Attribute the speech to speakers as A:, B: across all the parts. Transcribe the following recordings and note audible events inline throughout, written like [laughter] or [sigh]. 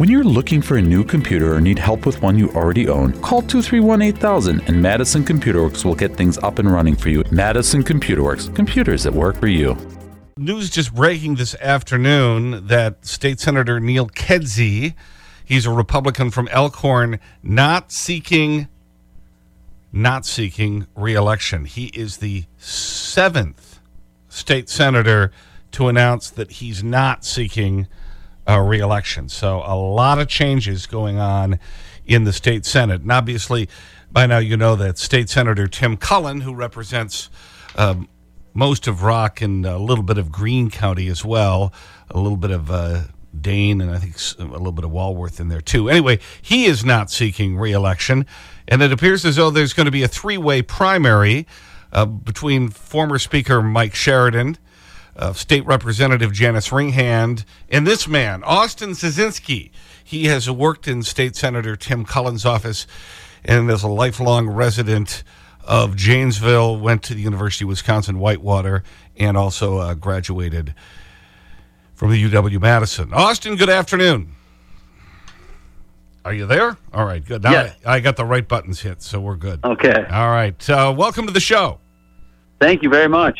A: When you're looking for a new computer or need help with one you already own, call 231 8000 and Madison Computer Works will get things up and running for you. Madison Computer Works, computers that work for you.
B: News just breaking this afternoon that State Senator Neil Kedzie, he's a Republican from Elkhorn, not seeking, not seeking reelection. He is the seventh state senator to announce that he's not seeking uh, reelection. So a lot of changes going on in the state Senate. And obviously, by now you know that State Senator Tim Cullen, who represents um, most of Rock and a little bit of Green County as well, a little bit of uh, Dane and I think a little bit of Walworth in there too. Anyway, he is not seeking reelection. And it appears as though there's going to be a three-way primary uh, between former Speaker Mike Sheridan, uh, State Representative Janis Ringhand, and this man, Austin Sciezinski. He has worked in State Senator Tim Cullen's office and is a lifelong resident of Janesville, went to the University of Wisconsin Whitewater, and also uh, graduated from the UW-Madison. Austin, good afternoon. Are you there? All right, good. Now
C: yes.
B: I, I, got the right buttons hit, so we're good.
C: Okay.
B: All right. Uh, welcome to the show.
C: Thank you very much.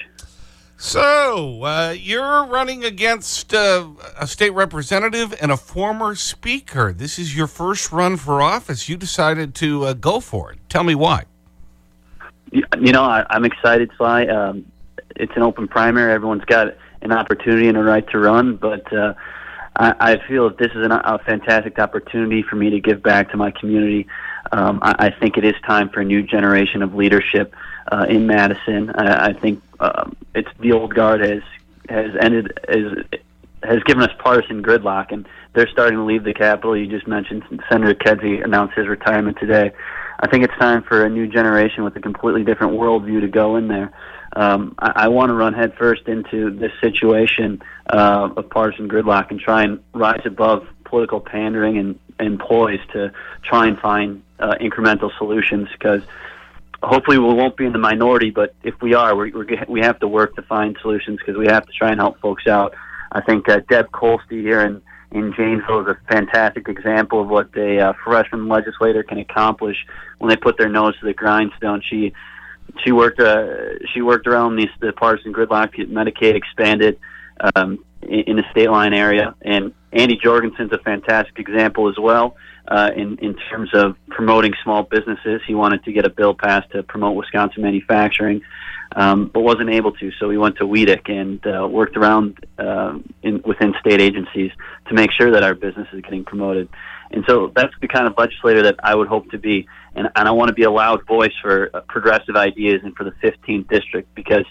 B: So, uh, you're running against uh, a state representative and a former speaker. This is your first run for office. You decided to uh, go for it. Tell me why.
C: You know, I, am excited, Sly. Um, it's an open primary. Everyone's got an opportunity and a right to run, but uh, I, I feel that this is an, a fantastic opportunity for me to give back to my community. Um, I, I think it is time for a new generation of leadership uh, in Madison. I, I think um, it's the old guard has has ended has has given us partisan gridlock, and they're starting to leave the Capitol. You just mentioned Senator Kedzie announced his retirement today. I think it's time for a new generation with a completely different worldview to go in there. Um, I, I want to run headfirst into this situation uh, of partisan gridlock and try and rise above political pandering and, and poise to try and find uh, incremental solutions because hopefully we won't be in the minority, but if we are, we're, we're, we have to work to find solutions because we have to try and help folks out. I think uh, Deb Kolste here in, in Janesville is a fantastic example of what a uh, freshman legislator can accomplish when they put their nose to the grindstone. She she worked uh, she worked around the, the partisan gridlock, Medicaid expanded um, in, in the state line area, and Andy Jorgensen's a fantastic example as well uh, in in terms of promoting small businesses. He wanted to get a bill passed to promote Wisconsin manufacturing, um, but wasn't able to. So he went to WEDC and uh, worked around uh, in, within state agencies to make sure that our business is getting promoted. And so that's the kind of legislator that I would hope to be. And, and I want to be a loud voice for uh, progressive ideas and for the 15th district because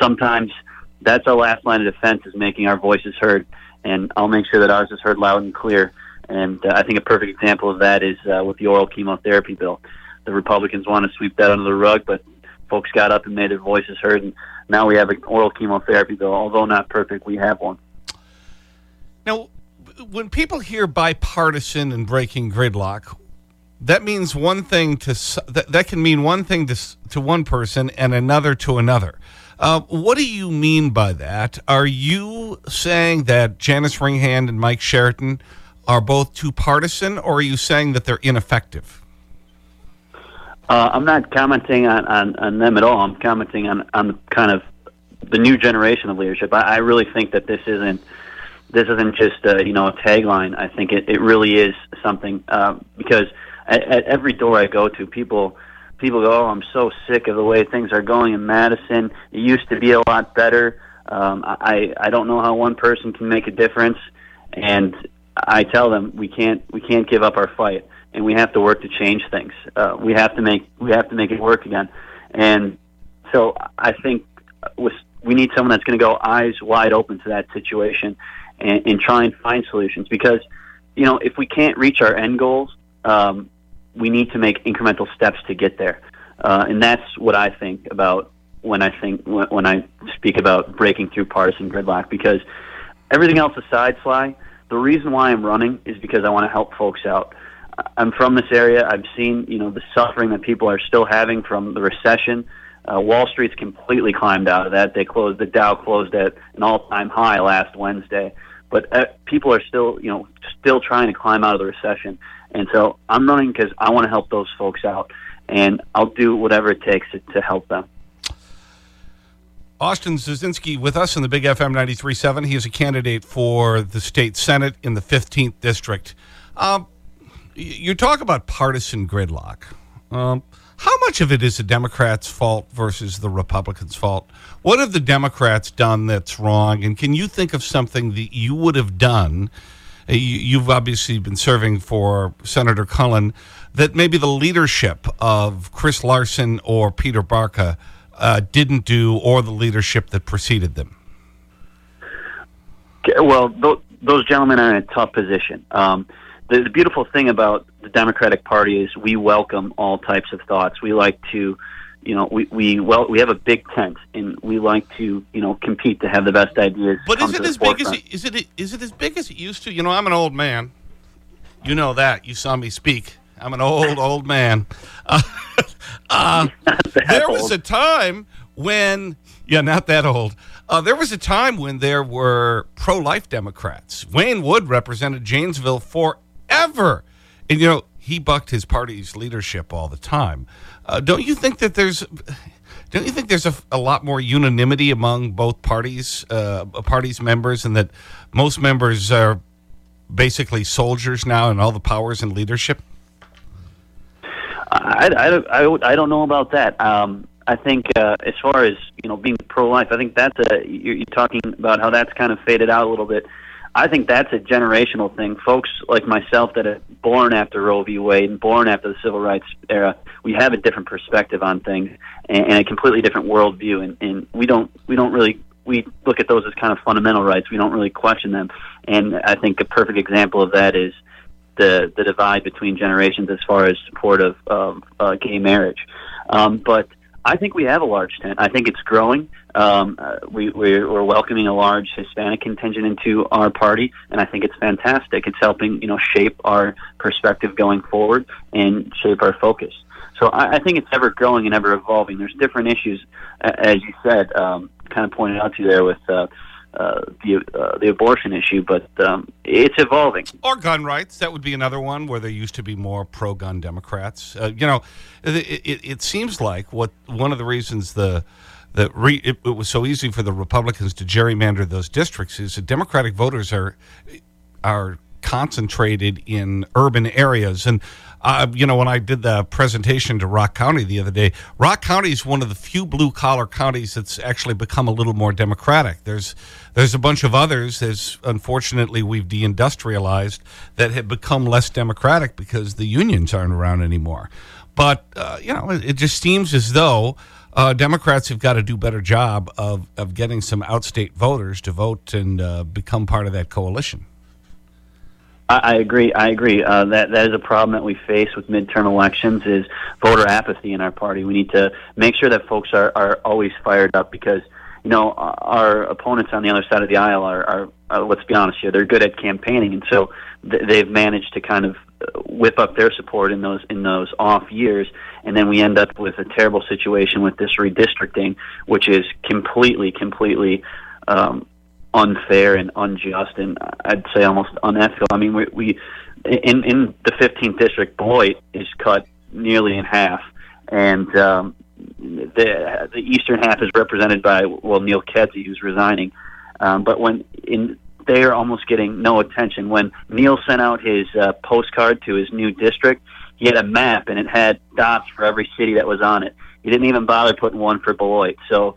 C: sometimes that's our last line of defense is making our voices heard. And I'll make sure that ours is heard loud and clear and uh, I think a perfect example of that is uh, with the oral chemotherapy bill. The Republicans want to sweep that under the rug, but folks got up and made their voices heard, and now we have an oral chemotherapy bill. Although not perfect, we have one.
B: Now, when people hear bipartisan and breaking gridlock, that means one thing to that, that can mean one thing to, to one person and another to another. Uh, what do you mean by that? Are you saying that Janis Ringhand and Mike Sheridan are both too partisan, or are you saying that they're ineffective?
C: Uh, I'm not commenting on, on, on them at all. I'm commenting on, on kind of the new generation of leadership. I, I really think that this isn't this isn't just a, you know a tagline. I think it, it really is something uh, because at, at every door I go to, people people go, "Oh, I'm so sick of the way things are going in Madison. It used to be a lot better." Um, I I don't know how one person can make a difference, and I tell them we can't we can't give up our fight, and we have to work to change things. Uh, we have to make we have to make it work again, and so I think we need someone that's going to go eyes wide open to that situation and, and try and find solutions. Because you know if we can't reach our end goals, um, we need to make incremental steps to get there, uh, and that's what I think about when I think when, I speak about breaking through partisan gridlock. Because everything else aside, Sly the reason why I'm running is because I want to help folks out. I'm from this area. I've seen, you know, the suffering that people are still having from the recession. Uh, Wall Street's completely climbed out of that. They closed, the Dow closed at an all-time high last Wednesday. but uh, people are still, you know, still trying to climb out of the recession. And so I'm running because I want to help those folks out, and I'll do whatever it takes to, to help them.
B: Austin Sciezinski with us in the Big FM 93.7. He is a candidate for the state senate in the 15th district. Um, you talk about partisan gridlock. Um, how much of it is the Democrats' fault versus the Republicans' fault? What have the Democrats done that's wrong? And can you think of something that you would have done? Uh, you've obviously been serving for Senator Cullen that maybe the leadership of Chris Larson or Peter Barca uh, didn't do or the leadership that preceded them?
C: Well, those gentlemen are in a tough position. Um, the, the beautiful thing about the Democratic Party is we welcome all types of thoughts. We like to, you know, we we well we have a big tent and we like to you know compete to have the best ideas.
B: But is it as big as it, is it is it as big as it used to? You know, I'm an old man. You know that. You saw me speak. I'm an old [laughs] old man. Uh, [laughs] uh, there was a time when yeah, not that old. Uh, there was a time when there were pro-life Democrats. Wayne Wood represented Janesville forever. And, you know, he bucked his party's leadership all the time. Uh, don't you think that there's... Don't you think there's a, a lot more unanimity among both parties, uh, parties members, and that most members are basically soldiers now and all the powers and leadership?
C: I, I, I, I don't know about that. Um, I think uh, as far as you know being pro-life, I think that's a you're, you're talking about how that's kind of faded out a little bit. I think that's a generational thing. Folks like myself that are born after Roe v. Wade and born after the civil rights era, we have a different perspective on things and, and a completely different worldview, and, and we don't we don't really we look at those as kind of fundamental rights. We don't really question them, and I think a perfect example of that is the the divide between generations as far as support of, of uh, gay marriage. Um, but I think we have a large tent. I think it's growing. Um, uh, we, we're, we're welcoming a large Hispanic contingent into our party, and I think it's fantastic. It's helping you know shape our perspective going forward and shape our focus. So I, I think it's ever growing and ever evolving. There's different issues, as you said, um, kind of pointed out to you there with. Uh, uh, the uh, the abortion issue, but um, it's evolving.
B: Or gun rights. That would be another one where there used to be more pro-gun Democrats. Uh, you know, it, it, it, seems like what one of the reasons the that re, it, it, was so easy for the Republicans to gerrymander those districts is that Democratic voters are are concentrated in urban areas. And, uh, you know, when I did the presentation to Rock County the other day, Rock County is one of the few blue collar counties that's actually become a little more democratic. There's, there's a bunch of others, as unfortunately we've deindustrialized, that have become less democratic because the unions aren't around anymore. But, uh, you know, it, it just seems as though uh, Democrats have got to do a better job of, of getting some outstate voters to vote and uh, become part of that coalition.
C: I, agree. I agree. Uh, that that is a problem that we face with midterm elections is voter apathy in our party. We need to make sure that folks are, are always fired up because you know our opponents on the other side of the aisle are, are, are let's be honest here they're good at campaigning and so th- they've managed to kind of whip up their support in those in those off years and then we end up with a terrible situation with this redistricting which is completely completely um, unfair and unjust, and I'd say almost unethical. I mean, we, we in in the 15th district, Beloit is cut nearly in half, and um, the the eastern half is represented by well Neil Kedzie, who's resigning. Um, but when in they are almost getting no attention. When Neil sent out his uh, postcard to his new district, he had a map and it had dots for every city that was on it. He didn't even bother putting one for Beloit. So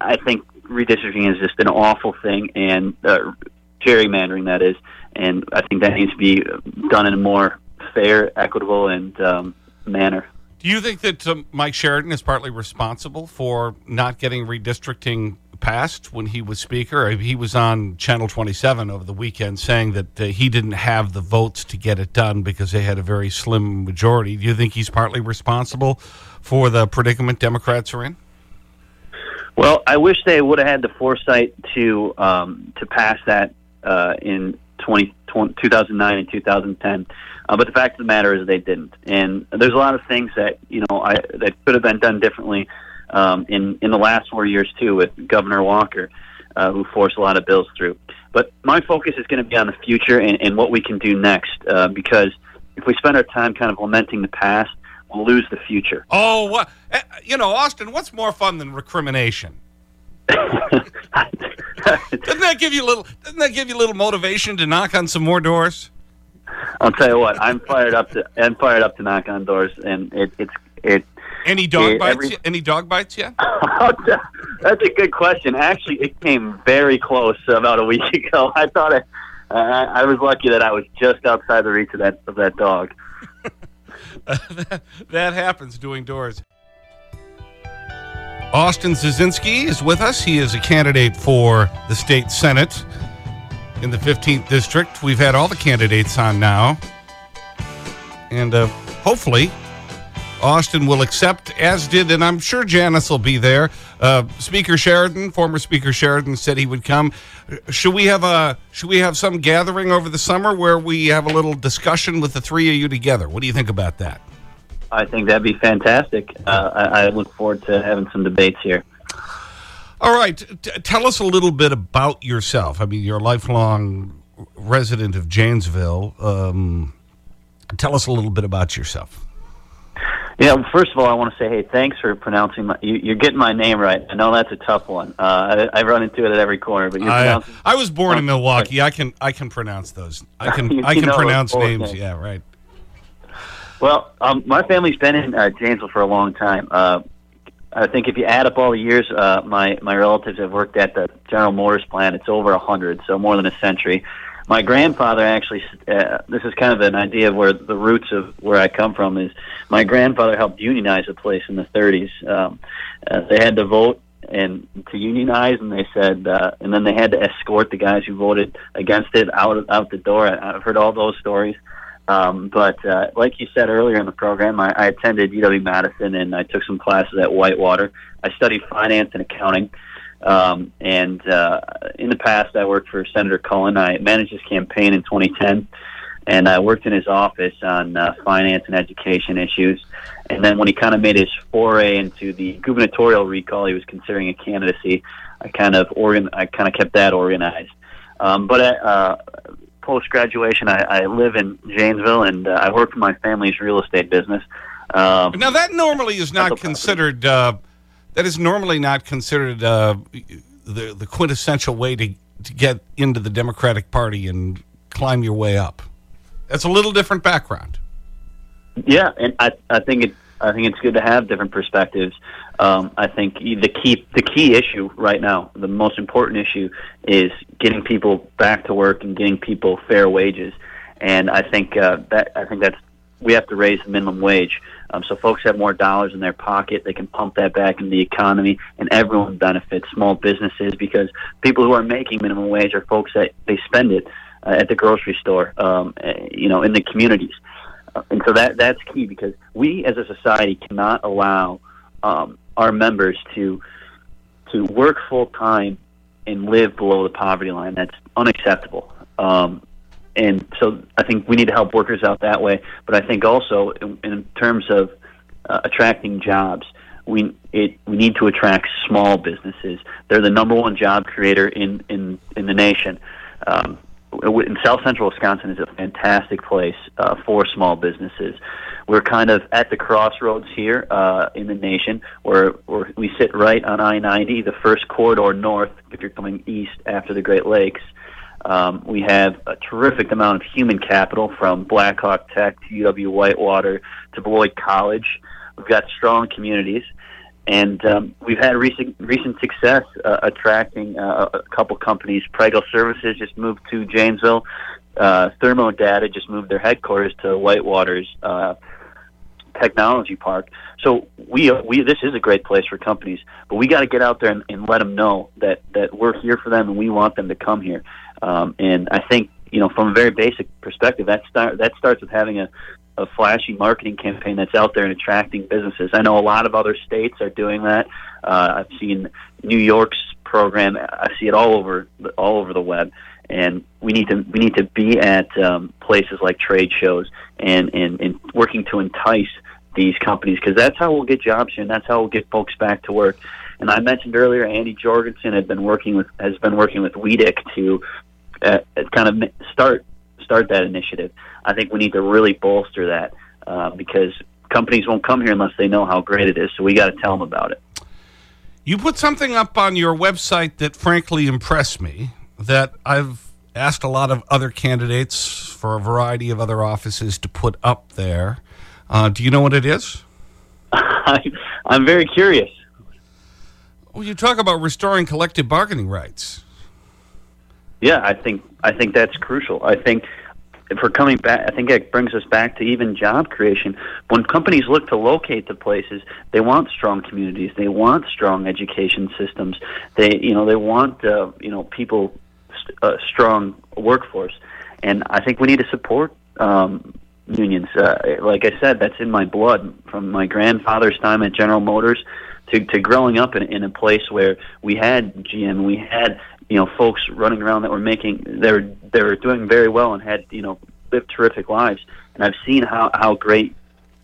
C: I think redistricting is just an awful thing, and uh, gerrymandering that is, and I think that needs to be done in a more fair, equitable, and um, manner.
B: Do you think that um, Mike Sheridan is partly responsible for not getting redistricting passed when he was Speaker? He was on Channel 27 over the weekend saying that uh, he didn't have the votes to get it done because they had a very slim majority. Do you think he's partly responsible for the predicament Democrats are in?
C: Well, I wish they would have had the foresight to um, to pass that uh, in 20, 2009 and 2010. Uh, but the fact of the matter is they didn't. And there's a lot of things that you know I, that could have been done differently um, in in the last four years too with Governor Walker. uh, who force a lot of bills through. But my focus is going to be on the future and, and what we can do next, uh, because if we spend our time kind of lamenting the past, lose the future.
B: Oh, what, eh, you know, Austin, what's more fun than recrimination? [laughs] doesn't that give you a little? Doesn't that give you a little motivation to knock on some more doors?
C: I'll tell you what. I'm fired up to. I'm fired up to knock on doors, and it, it's it.
B: Any dog it, bites? Every, any dog bites yet? [laughs]
C: That's a good question. Actually, it came very close about a week [laughs] ago. I thought I, uh, I was lucky that I was just outside the reach of that of that dog. [laughs]
B: that, happens doing doors. Austin Sciezinski is with us. He is a candidate for the state senate in the 15th district. We've had all the candidates on now. And uh, hopefully, Austin will accept, as did, and I'm sure Janis will be there. Uh, Speaker Sheridan, former Speaker Sheridan, said he would come. Should we have a should we have some gathering over the summer where we have a little discussion with the three of you together? What do you think about that?
C: I think that'd be fantastic. Uh, I, I, look forward to having some debates here.
B: All right. T tell us a little bit about yourself. I mean, you're a lifelong resident of Janesville. Um, tell us a little bit about yourself.
C: Yeah, well, first of all, I want to say, hey, thanks for pronouncing my. You, are getting my name right. I know that's a tough one. Uh, I, I, run into it at every corner, but you're I,
B: I was born in Milwaukee. I can I can pronounce those. I [laughs] can I can pronounce names. Yeah, right.
C: Well, um, my family's been in uh, Janesville for a long time. Uh, I think if you add up all the years, uh, my my relatives have worked at the General Motors plant. It's over a hundred, so more than a century. My grandfather actually. Uh, this is kind of an idea of where the roots of where I come from is. My grandfather helped unionize the place in the 30s. Um, uh, they had to vote and to unionize, and they said, uh, and then they had to escort the guys who voted against it out out the door. I, I've heard all those stories. Um, but uh, like you said earlier in the program, I, I attended UW Madison and I took some classes at Whitewater. I studied finance and accounting. Um, and uh, in the past, I worked for Senator Cullen. I managed his campaign in 2010, and I worked in his office on uh, finance and education issues. And then when he kind of made his foray into the gubernatorial recall, he was considering a candidacy. I kind of organ, I kind of kept that organized. Um, but uh, post graduation, I, I live in Janesville and uh, I work for my family's real estate business.
B: Um, now, that normally is not considered, uh, that is normally not considered uh, the, the quintessential way to, to get into the Democratic Party and climb your way up. That's a little different background.
C: Yeah, and I, I think it, I think it's good to have different perspectives. Um, I think the key the key issue right now, the most important issue, is getting people back to work and getting people fair wages. And I think uh, that I think that's we have to raise the minimum wage um, so folks have more dollars in their pocket. They can pump that back into the economy, and everyone benefits. Small businesses because people who are making minimum wage are folks that they spend it uh, at the grocery store, um, eh, you know, in the communities. Uh, and so that that's key because we as a society cannot allow um, our members to to work full time and live below the poverty line. That's unacceptable. Um, and so I think we need to help workers out that way. But I think also in, in terms of uh, attracting jobs, we it we need to attract small businesses. They're the number one job creator in in in the nation. Um, in South Central Wisconsin is a fantastic place uh, for small businesses. We're kind of at the crossroads here uh, in the nation, where, where we sit right on I-90, the first corridor north if you're coming east after the Great Lakes. Um, we have a terrific amount of human capital from Blackhawk Tech to UW Whitewater to Beloit College. We've got strong communities, and um, we've had recent recent success uh, attracting uh, a couple companies. Prego Services just moved to Janesville. Uh, Thermodata just moved their headquarters to Whitewater's uh, technology park. So we we this is a great place for companies, but we got to get out there and, and let them know that that we're here for them and we want them to come here. Um, and I think you know from a very basic perspective, that start that starts with having a a flashy marketing campaign that's out there and attracting businesses. I know a lot of other states are doing that. Uh, I've seen New York's program. I see it all over all over the web, and we need to we need to be at um, places like trade shows and, and and working to entice these companies because that's how we'll get jobs here and that's how we'll get folks back to work. And I mentioned earlier, Andy Jorgensen had been working with has been working with WEDC to uh, kind of start start that initiative. I think we need to really bolster that uh, because companies won't come here unless they know how great it is. So we got to tell them about it.
B: You put something up on your website that frankly impressed me that I've asked a lot of other candidates for a variety of other offices to put up there. Uh, do you know what it is? [laughs]
C: I'm very curious.
B: Well, you talk about restoring collective bargaining rights.
C: Yeah, I think I think that's crucial. I think we're coming back, I think it brings us back to even job creation. When companies look to locate the places, they want strong communities. They want strong education systems. They, you know, they want, uh, you know, people, a uh, strong workforce. And I think we need to support um, unions. Uh, like I said, that's in my blood from my grandfather's time at General Motors to, to growing up in, in a place where we had GM, we had you know folks running around that were making they were they were doing very well and had you know lived terrific lives. And I've seen how how great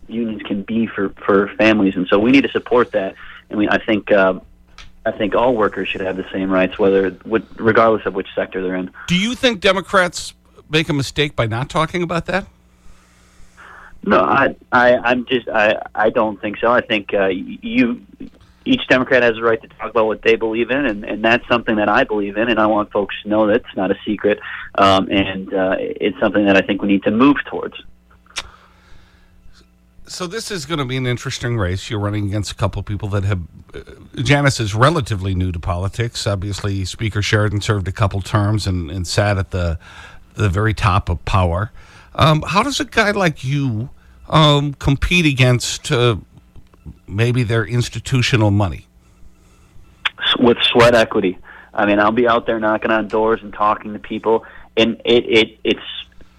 C: unions can be for for families, and so we need to support that. and mean, I think. Uh, I think all workers should have the same rights, whether regardless of which sector they're in.
B: Do you think Democrats make a mistake by not talking about that?
C: No, I, I, I'm just, I, I don't think so. I think uh, you, each Democrat has a right to talk about what they believe in, and, and that's something that I believe in, and I want folks to know that it's not a secret, um, and uh, it's something that I think we need to move towards.
B: So this is going to be an interesting race. You're running against a couple of people that have. Uh, Janis is relatively new to politics. Obviously, Speaker Sheridan served a couple terms and, and sat at the the very top of power. Um, how does a guy like you um, compete against uh, maybe their institutional money?
C: With sweat equity. I mean, I'll be out there knocking on doors and talking to people, and it, it it's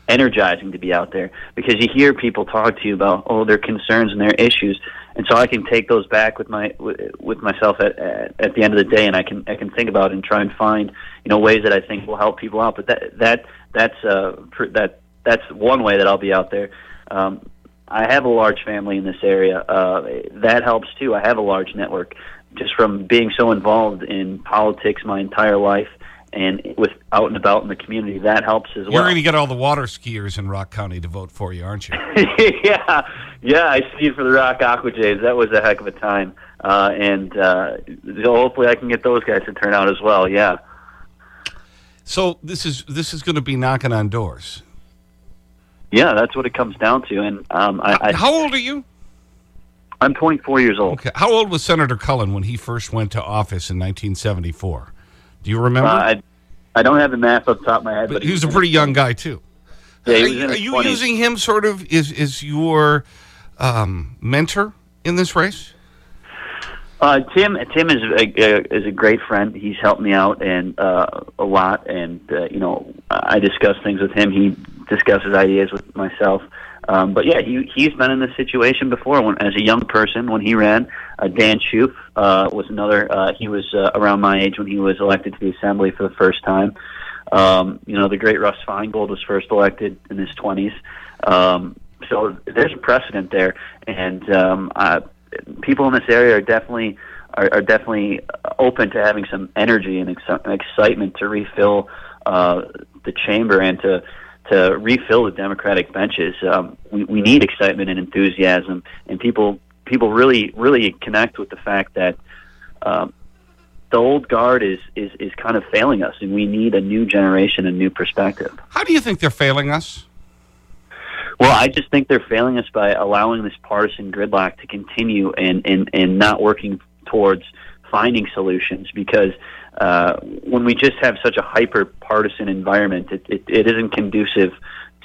C: energizing to be out there because you hear people talk to you about oh their concerns and their issues, and so I can take those back with my with myself at, at at the end of the day, and I can I can think about it and try and find you know ways that I think will help people out. But that that that's uh that that's one way that I'll be out there. Um, I have a large family in this area. Uh, that helps too. I have a large network just from being so involved in politics my entire life and with out and about in the community. That helps as well.
B: You're going to get all the water skiers in Rock County to vote for you, aren't you? [laughs]
C: yeah, yeah. I skied for the Rock Aqua Jays. That was a heck of a time. Uh, and uh, hopefully I can get those guys to turn out as well. Yeah.
B: So this is this is going to be knocking on doors.
C: Yeah, that's what it comes down to. And um, I, I,
B: how old are you?
C: I'm 24 years old.
B: Okay. How old was Senator Cullen when he first went to office in 1974? Do you remember? Uh,
C: I, I don't have the math up top of my head. But,
B: but he was a pretty young guy, too.
C: Yeah,
B: are, are you 20s. using him sort of is, is your um, mentor in this race?
C: Uh, Tim Tim is a, is a great friend. He's helped me out and uh, a lot, and uh, you know I discuss things with him. He discusses ideas with myself. Um, but yeah, he he's been in this situation before. When as a young person, when he ran, uh, Dan Shoup uh, was another. Uh, he was uh, around my age when he was elected to the assembly for the first time. Um, you know, the great Russ Feingold was first elected in his twenties. Um, so there's a precedent there, and um, I, people in this area are definitely are, are definitely open to having some energy and, ex- excitement to refill uh, the chamber and to to refill the Democratic benches. Um, we, we need excitement and enthusiasm, and people people really really connect with the fact that um, the old guard is, is is kind of failing us, and we need a new generation, a new perspective.
B: How do you think they're failing us?
C: Well, I just think they're failing us by allowing this partisan gridlock to continue and, and, and not working towards finding solutions because uh, when we just have such a hyper partisan environment, it, it, it isn't conducive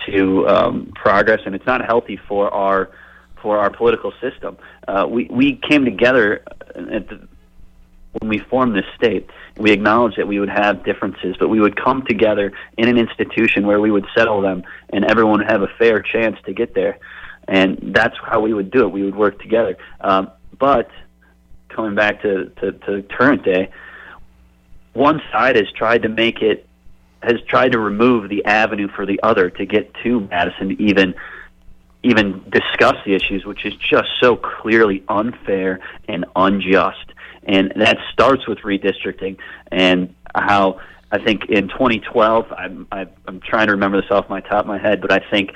C: to um, progress and it's not healthy for our for our political system. Uh, we, we came together at the, when we formed this state, we acknowledged that we would have differences, but we would come together in an institution where we would settle them, and everyone would have a fair chance to get there. And that's how we would do it. We would work together. Um, but coming back to, to, to current day, one side has tried to make it has tried to remove the avenue for the other to get to Madison even even discuss the issues, which is just so clearly unfair and unjust And that starts with redistricting and how I think in 2012, I'm, I'm trying to remember this off my top of my head, but I think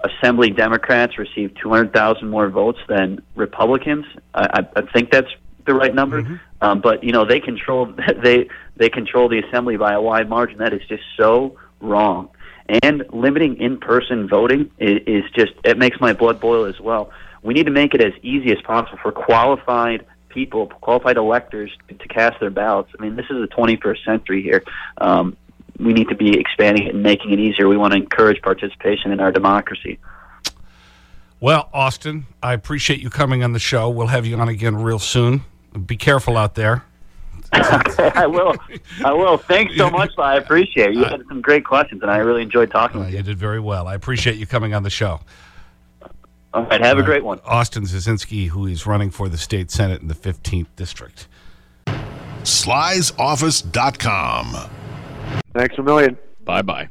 C: Assembly Democrats received 200,000 more votes than Republicans. I, I think that's the right number. Mm-hmm. Um, but you know they control [laughs] they they control the assembly by a wide margin. That is just so wrong. And limiting in-person voting is, is just it makes my blood boil as well. We need to make it as easy as possible for qualified people, qualified electors, to, to cast their ballots. I mean, this is the 21st century here. Um, we need to be expanding it and making it easier. We want to encourage participation in our democracy.
B: Well, Austin, I appreciate you coming on the show. We'll have you on again real soon. Be careful out there. [laughs]
C: I will. I will. Thanks so much. I appreciate it. You had some great questions, and I really enjoyed talking
B: uh,
C: with you.
B: You did very well. I appreciate you coming on the show.
C: All right. Have a great one.
B: Austin Sciezinski, who is running for the state senate in the 15th district.
D: Sly'sOffice.com.
E: Thanks a million.
F: Bye bye.